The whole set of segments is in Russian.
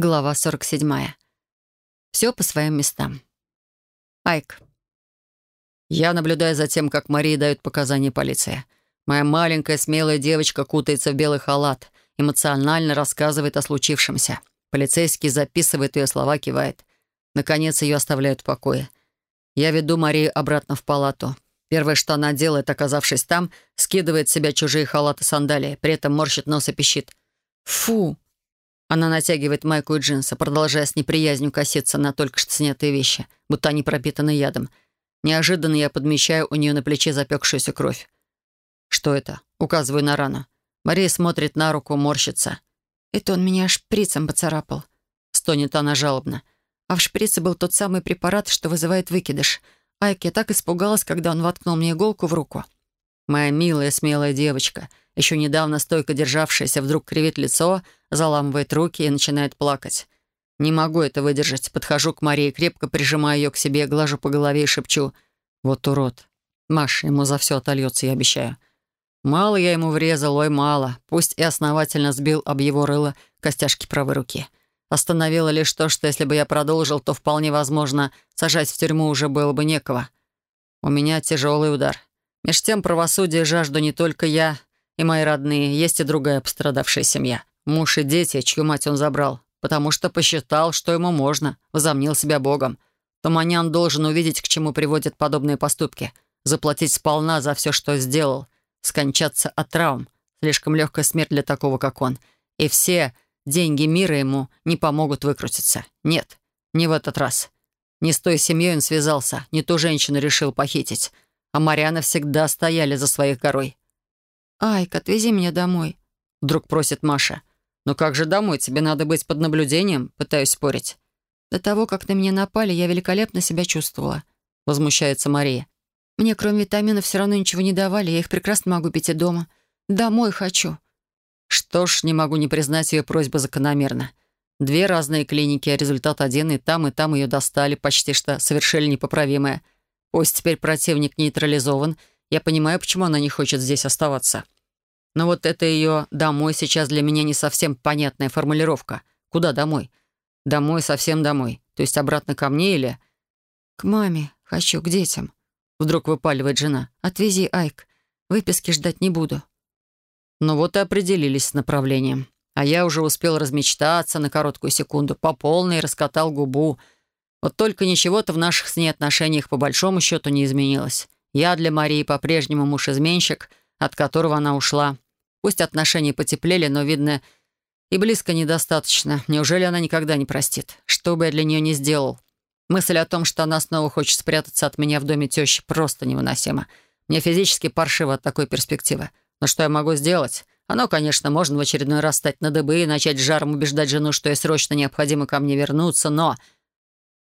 Глава 47. Все по своим местам. Айк. Я наблюдаю за тем, как Мария дает показания полиции. Моя маленькая смелая девочка кутается в белый халат, эмоционально рассказывает о случившемся. Полицейский записывает ее слова, кивает. Наконец ее оставляют в покое. Я веду Марию обратно в палату. Первое, что она делает, оказавшись там, скидывает с себя чужие халаты сандалии, при этом морщит нос и пищит. «Фу!» Она натягивает майку и джинсы, продолжая с неприязнью коситься на только что снятые вещи, будто они пропитаны ядом. Неожиданно я подмечаю у нее на плече запекшуюся кровь. «Что это?» — указываю на рану. Мария смотрит на руку, морщится. «Это он меня шприцем поцарапал», — стонет она жалобно. А в шприце был тот самый препарат, что вызывает выкидыш. Айк, я так испугалась, когда он воткнул мне иголку в руку. Моя милая, смелая девочка, еще недавно стойко державшаяся, вдруг кривит лицо, заламывает руки и начинает плакать. Не могу это выдержать. Подхожу к Марии, крепко прижимаю ее к себе, глажу по голове и шепчу. «Вот урод. Маша, ему за все отольется, я обещаю». Мало я ему врезал, ой, мало. Пусть и основательно сбил об его рыло костяшки правой руки. Остановило лишь то, что если бы я продолжил, то вполне возможно, сажать в тюрьму уже было бы некого. У меня тяжелый удар. Меж тем правосудие жажду не только я и мои родные, есть и другая пострадавшая семья. Муж и дети, чью мать он забрал, потому что посчитал, что ему можно, возомнил себя Богом. Туманян должен увидеть, к чему приводят подобные поступки, заплатить сполна за все, что сделал, скончаться от травм, слишком легкая смерть для такого, как он. И все деньги мира ему не помогут выкрутиться. Нет, не в этот раз. Не с той семьей он связался, не ту женщину решил похитить. А Мариана всегда стояли за своих горой. «Айк, отвези меня домой», — вдруг просит Маша. «Но как же домой? Тебе надо быть под наблюдением?» Пытаюсь спорить. «До того, как на меня напали, я великолепно себя чувствовала», — возмущается Мария. «Мне кроме витаминов все равно ничего не давали, я их прекрасно могу пить и дома. Домой хочу». Что ж, не могу не признать ее просьбу закономерно. Две разные клиники, а результат один, и там, и там ее достали, почти что совершили непоправимое. Пусть теперь противник нейтрализован, я понимаю, почему она не хочет здесь оставаться. Но вот это ее «домой» сейчас для меня не совсем понятная формулировка. Куда домой? Домой, совсем домой. То есть обратно ко мне или... «К маме. Хочу, к детям». Вдруг выпаливает жена. «Отвези, Айк. Выписки ждать не буду». Ну вот и определились с направлением. А я уже успел размечтаться на короткую секунду, по полной раскатал губу. Вот только ничего-то в наших с ней отношениях по большому счету не изменилось. Я для Марии по-прежнему муж-изменщик, от которого она ушла. Пусть отношения потеплели, но, видно, и близко недостаточно. Неужели она никогда не простит? Что бы я для нее не сделал? Мысль о том, что она снова хочет спрятаться от меня в доме тещи, просто невыносима. Мне физически паршиво от такой перспективы. Но что я могу сделать? Оно, конечно, можно в очередной раз стать на дыбы и начать жаром убеждать жену, что ей срочно необходимо ко мне вернуться, но...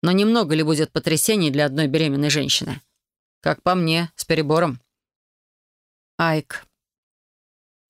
Но немного ли будет потрясений для одной беременной женщины? Как по мне, с перебором. Айк.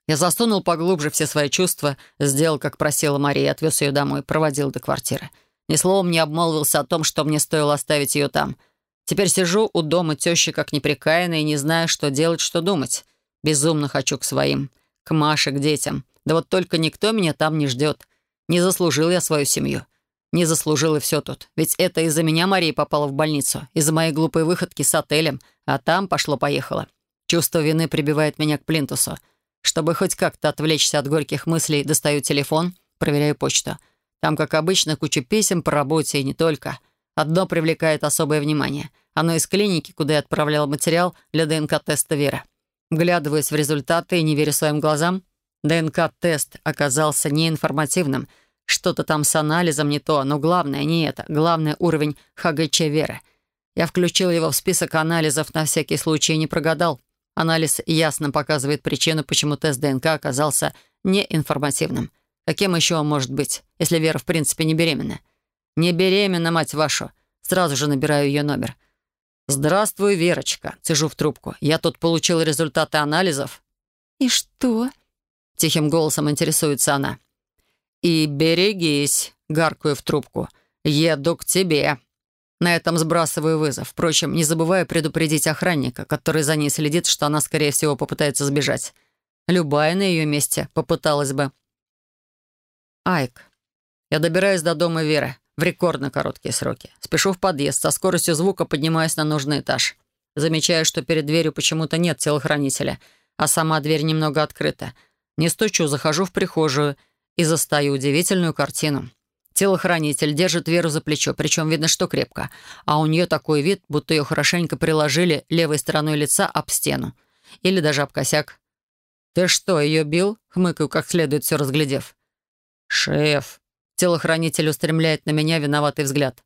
Я засунул поглубже все свои чувства, сделал, как просила Мария, отвез ее домой, проводил до квартиры. Ни словом не обмолвился о том, что мне стоило оставить ее там. Теперь сижу у дома тещи, как неприкаянная, и не знаю, что делать, что думать. Безумно хочу к своим, к Маше, к детям. Да вот только никто меня там не ждет. Не заслужил я свою семью. Не заслужил и все тут. Ведь это из-за меня Мария попала в больницу. Из-за моей глупой выходки с отелем. А там пошло-поехало. Чувство вины прибивает меня к плинтусу. Чтобы хоть как-то отвлечься от горьких мыслей, достаю телефон, проверяю почту. Там, как обычно, куча писем по работе и не только. Одно привлекает особое внимание. Оно из клиники, куда я отправлял материал для ДНК-теста Вера. Вглядываясь в результаты и не веря своим глазам, ДНК-тест оказался неинформативным. Что-то там с анализом не то, но главное не это. Главное — уровень ХГЧ Веры. Я включил его в список анализов на всякий случай и не прогадал. Анализ ясно показывает причину, почему тест ДНК оказался неинформативным. Каким еще он может быть, если Вера в принципе не беременна? Не беременна, мать вашу. Сразу же набираю ее номер — «Здравствуй, Верочка», — цежу в трубку. «Я тут получил результаты анализов». «И что?» — тихим голосом интересуется она. «И берегись», — гаркую в трубку. «Еду к тебе». На этом сбрасываю вызов. Впрочем, не забываю предупредить охранника, который за ней следит, что она, скорее всего, попытается сбежать. Любая на ее месте попыталась бы. Айк. Я добираюсь до дома Веры в рекордно короткие сроки. Спешу в подъезд, со скоростью звука поднимаюсь на нужный этаж. Замечаю, что перед дверью почему-то нет телохранителя, а сама дверь немного открыта. Не стучу, захожу в прихожую и застаю удивительную картину. Телохранитель держит Веру за плечо, причем видно, что крепко, а у нее такой вид, будто ее хорошенько приложили левой стороной лица об стену. Или даже об косяк. «Ты что, ее бил?» — хмыкаю, как следует, все разглядев. «Шеф!» — телохранитель устремляет на меня виноватый взгляд.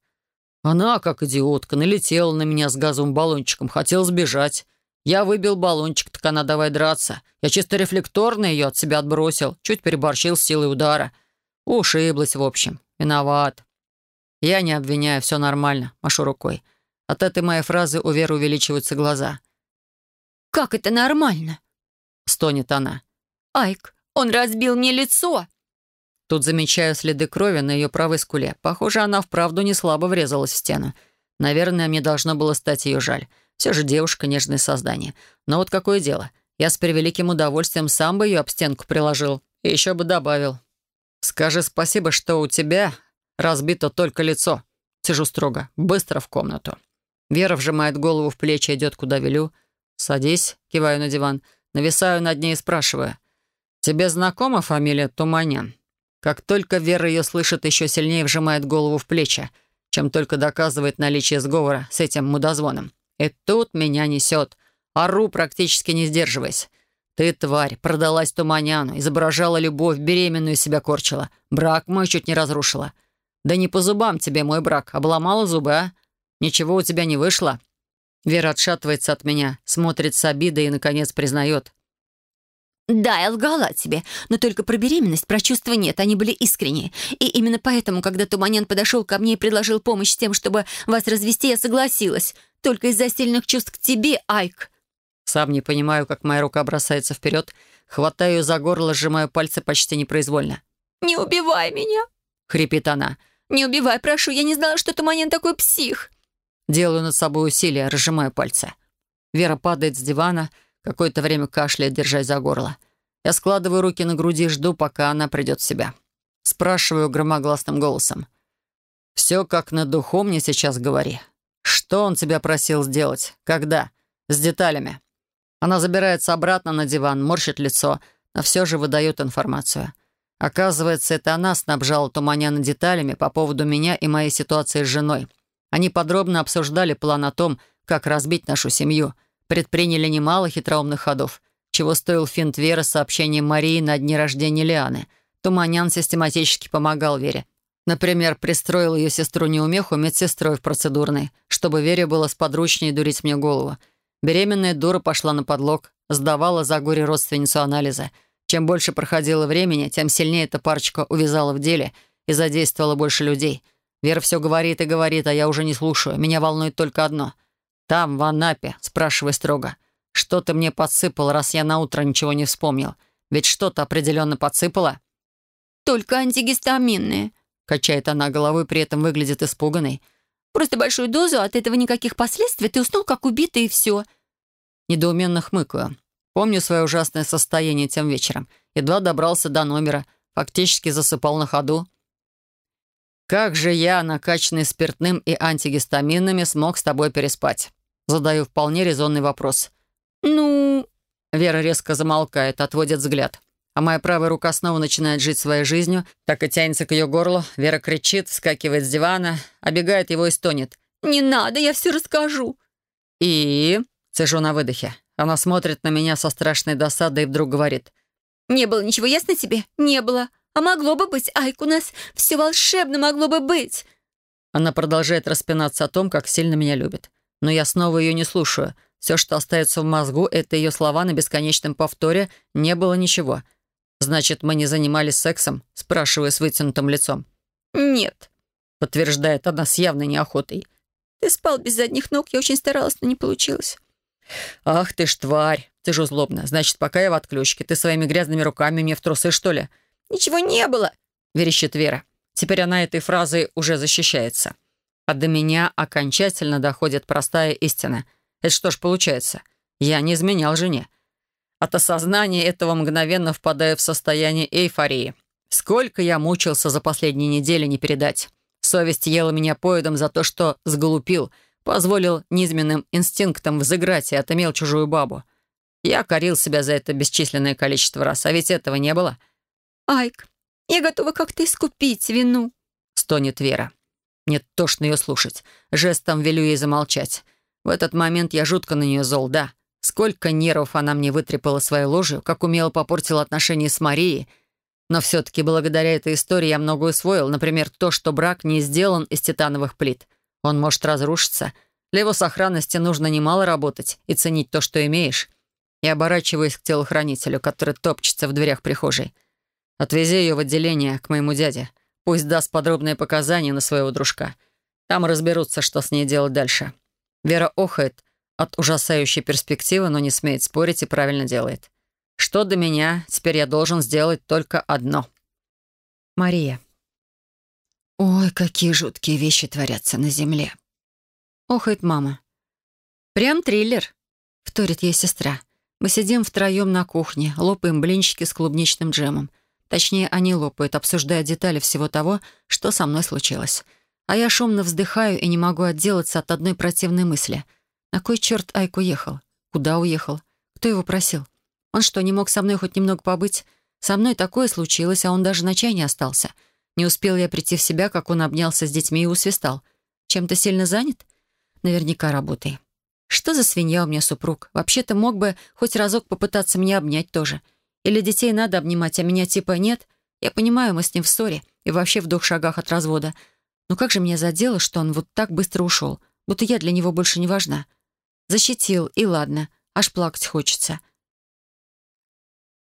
Она, как идиотка, налетела на меня с газовым баллончиком, хотела сбежать. Я выбил баллончик, так она давай драться. Я чисто рефлекторно ее от себя отбросил, чуть переборщил с силой удара. Ушиблась, в общем. Виноват. Я не обвиняю, все нормально, машу рукой. От этой моей фразы у Веры увеличиваются глаза. «Как это нормально?» — стонет она. «Айк, он разбил мне лицо!» Тут замечаю следы крови на ее правой скуле. Похоже, она вправду не слабо врезалась в стену. Наверное, мне должно было стать ее жаль. Все же девушка — нежное создание. Но вот какое дело. Я с превеликим удовольствием сам бы ее об стенку приложил. И еще бы добавил. «Скажи спасибо, что у тебя разбито только лицо». Сижу строго. Быстро в комнату. Вера вжимает голову в плечи, идет куда велю. «Садись», — киваю на диван. Нависаю над ней и спрашиваю. «Тебе знакома фамилия Туманян?» Как только Вера ее слышит, еще сильнее вжимает голову в плечи, чем только доказывает наличие сговора с этим мудозвоном. И тут меня несет. Ору, практически не сдерживаясь. «Ты, тварь, продалась Туманяну, изображала любовь, беременную себя корчила. Брак мой чуть не разрушила. Да не по зубам тебе мой брак, обломала зубы, а? Ничего у тебя не вышло?» Вера отшатывается от меня, смотрит с обидой и, наконец, признает. «Да, я лгала тебе, но только про беременность, про чувства нет, они были искренние. И именно поэтому, когда Туманян подошел ко мне и предложил помощь тем, чтобы вас развести, я согласилась. Только из-за сильных чувств к тебе, Айк». Сам не понимаю, как моя рука бросается вперед, хватаю ее за горло, сжимаю пальцы почти непроизвольно. «Не убивай меня!» — хрипит она. «Не убивай, прошу, я не знала, что Туманян такой псих!» Делаю над собой усилия, разжимаю пальцы. Вера падает с дивана, какое-то время кашляет, держась за горло. Я складываю руки на груди и жду, пока она придет в себя. Спрашиваю громогласным голосом. «Все как на духу мне сейчас говори. Что он тебя просил сделать? Когда? С деталями?» Она забирается обратно на диван, морщит лицо, но все же выдает информацию. Оказывается, это она снабжала Туманяна деталями по поводу меня и моей ситуации с женой. Они подробно обсуждали план о том, как разбить нашу семью, предприняли немало хитроумных ходов, чего стоил финт Веры сообщением Марии на дне рождения Лианы. Туманян систематически помогал Вере. Например, пристроил ее сестру-неумеху медсестрой в процедурной, чтобы Вере было сподручнее дурить мне голову — Беременная дура пошла на подлог, сдавала за горе родственницу анализа. Чем больше проходило времени, тем сильнее эта парочка увязала в деле и задействовала больше людей. Вера все говорит и говорит, а я уже не слушаю. Меня волнует только одно. Там, в Анапе, спрашивай строго. Что ты мне подсыпал, раз я на утро ничего не вспомнил? Ведь что-то определенно подсыпала? «Только антигистаминные», — качает она головой, при этом выглядит испуганной. Просто большую дозу, от этого никаких последствий. Ты уснул, как убитый, и все». Недоуменно хмыкаю. Помню свое ужасное состояние тем вечером. Едва добрался до номера, фактически засыпал на ходу. «Как же я, накачанный спиртным и антигистаминами, смог с тобой переспать?» Задаю вполне резонный вопрос. «Ну...» Вера резко замолкает, отводит взгляд а моя правая рука снова начинает жить своей жизнью, так и тянется к ее горлу. Вера кричит, вскакивает с дивана, обегает его и стонет. «Не надо, я все расскажу». «И...» — цежу на выдохе. Она смотрит на меня со страшной досадой и вдруг говорит. «Не было ничего, ясно тебе? Не было. А могло бы быть, Айк, у нас все волшебно могло бы быть». Она продолжает распинаться о том, как сильно меня любит. Но я снова ее не слушаю. Все, что остается в мозгу, это ее слова на бесконечном повторе «не было ничего». «Значит, мы не занимались сексом?» — спрашиваю с вытянутым лицом. «Нет», — подтверждает она с явной неохотой. «Ты спал без задних ног, я очень старалась, но не получилось». «Ах ты ж тварь!» — ты же злобно. «Значит, пока я в отключке, ты своими грязными руками мне в трусы, что ли?» «Ничего не было!» — верещит Вера. Теперь она этой фразой уже защищается. А до меня окончательно доходит простая истина. Это что ж получается? Я не изменял жене. От осознания этого мгновенно впадаю в состояние эйфории. Сколько я мучился за последние недели, не передать. Совесть ела меня поедом за то, что сголупил, позволил низменным инстинктам взыграть и отымел чужую бабу. Я корил себя за это бесчисленное количество раз, а ведь этого не было. «Айк, я готова как-то искупить вину», — стонет Вера. Мне тошно ее слушать. Жестом велю ей замолчать. В этот момент я жутко на нее зол, да. Сколько нервов она мне вытрепала своей ложью, как умело попортила отношения с Марией. Но все-таки благодаря этой истории я многое усвоил. Например, то, что брак не сделан из титановых плит. Он может разрушиться. Для его сохранности нужно немало работать и ценить то, что имеешь. И оборачиваюсь к телохранителю, который топчется в дверях прихожей. Отвези ее в отделение к моему дяде. Пусть даст подробные показания на своего дружка. Там разберутся, что с ней делать дальше. Вера охает от ужасающей перспективы, но не смеет спорить и правильно делает. Что до меня, теперь я должен сделать только одно. Мария. «Ой, какие жуткие вещи творятся на земле!» Охает мама. «Прям триллер!» — вторит ей сестра. Мы сидим втроем на кухне, лопаем блинчики с клубничным джемом. Точнее, они лопают, обсуждая детали всего того, что со мной случилось. А я шумно вздыхаю и не могу отделаться от одной противной мысли. На кой черт Айк уехал? Куда уехал? Кто его просил? Он что, не мог со мной хоть немного побыть? Со мной такое случилось, а он даже на чай не остался. Не успел я прийти в себя, как он обнялся с детьми и усвистал. Чем-то сильно занят? Наверняка работой. Что за свинья у меня супруг? Вообще-то мог бы хоть разок попытаться меня обнять тоже. Или детей надо обнимать, а меня типа нет? Я понимаю, мы с ним в ссоре и вообще в двух шагах от развода. Но как же меня задело, что он вот так быстро ушел, будто я для него больше не важна. Защитил, и ладно, аж плакать хочется.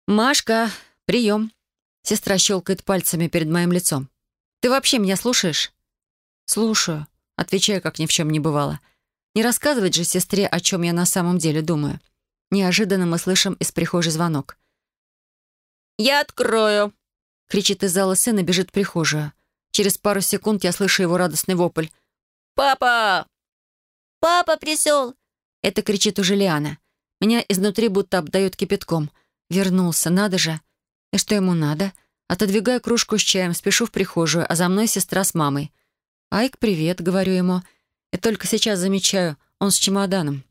«Машка, прием!» Сестра щелкает пальцами перед моим лицом. «Ты вообще меня слушаешь?» «Слушаю», отвечаю, как ни в чем не бывало. Не рассказывать же сестре, о чем я на самом деле думаю. Неожиданно мы слышим из прихожей звонок. «Я открою!» — кричит из зала сын и бежит в прихожую. Через пару секунд я слышу его радостный вопль. «Папа! Папа присел!» Это кричит уже Лиана. Меня изнутри будто обдает кипятком. Вернулся, надо же. И что ему надо? Отодвигаю кружку с чаем, спешу в прихожую, а за мной сестра с мамой. «Айк, привет», — говорю ему. И только сейчас замечаю, он с чемоданом.